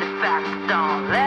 the facts don't let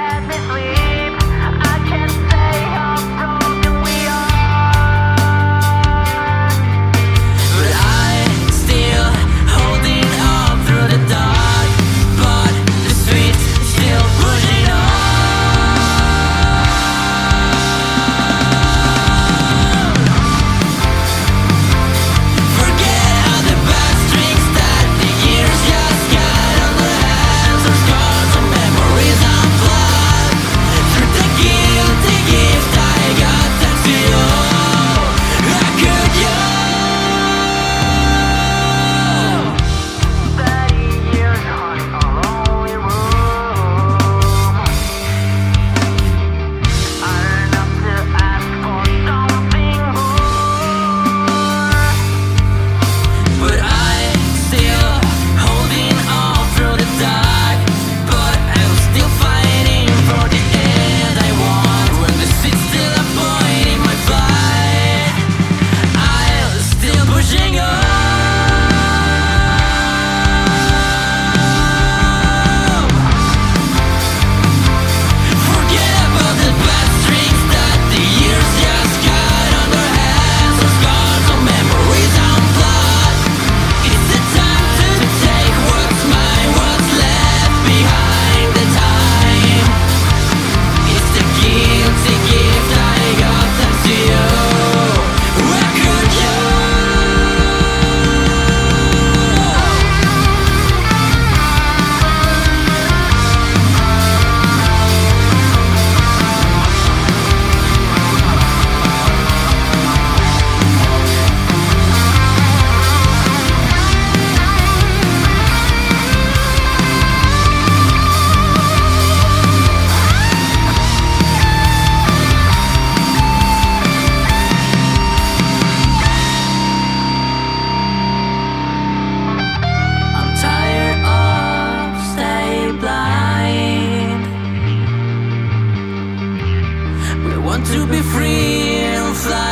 to be free and fly.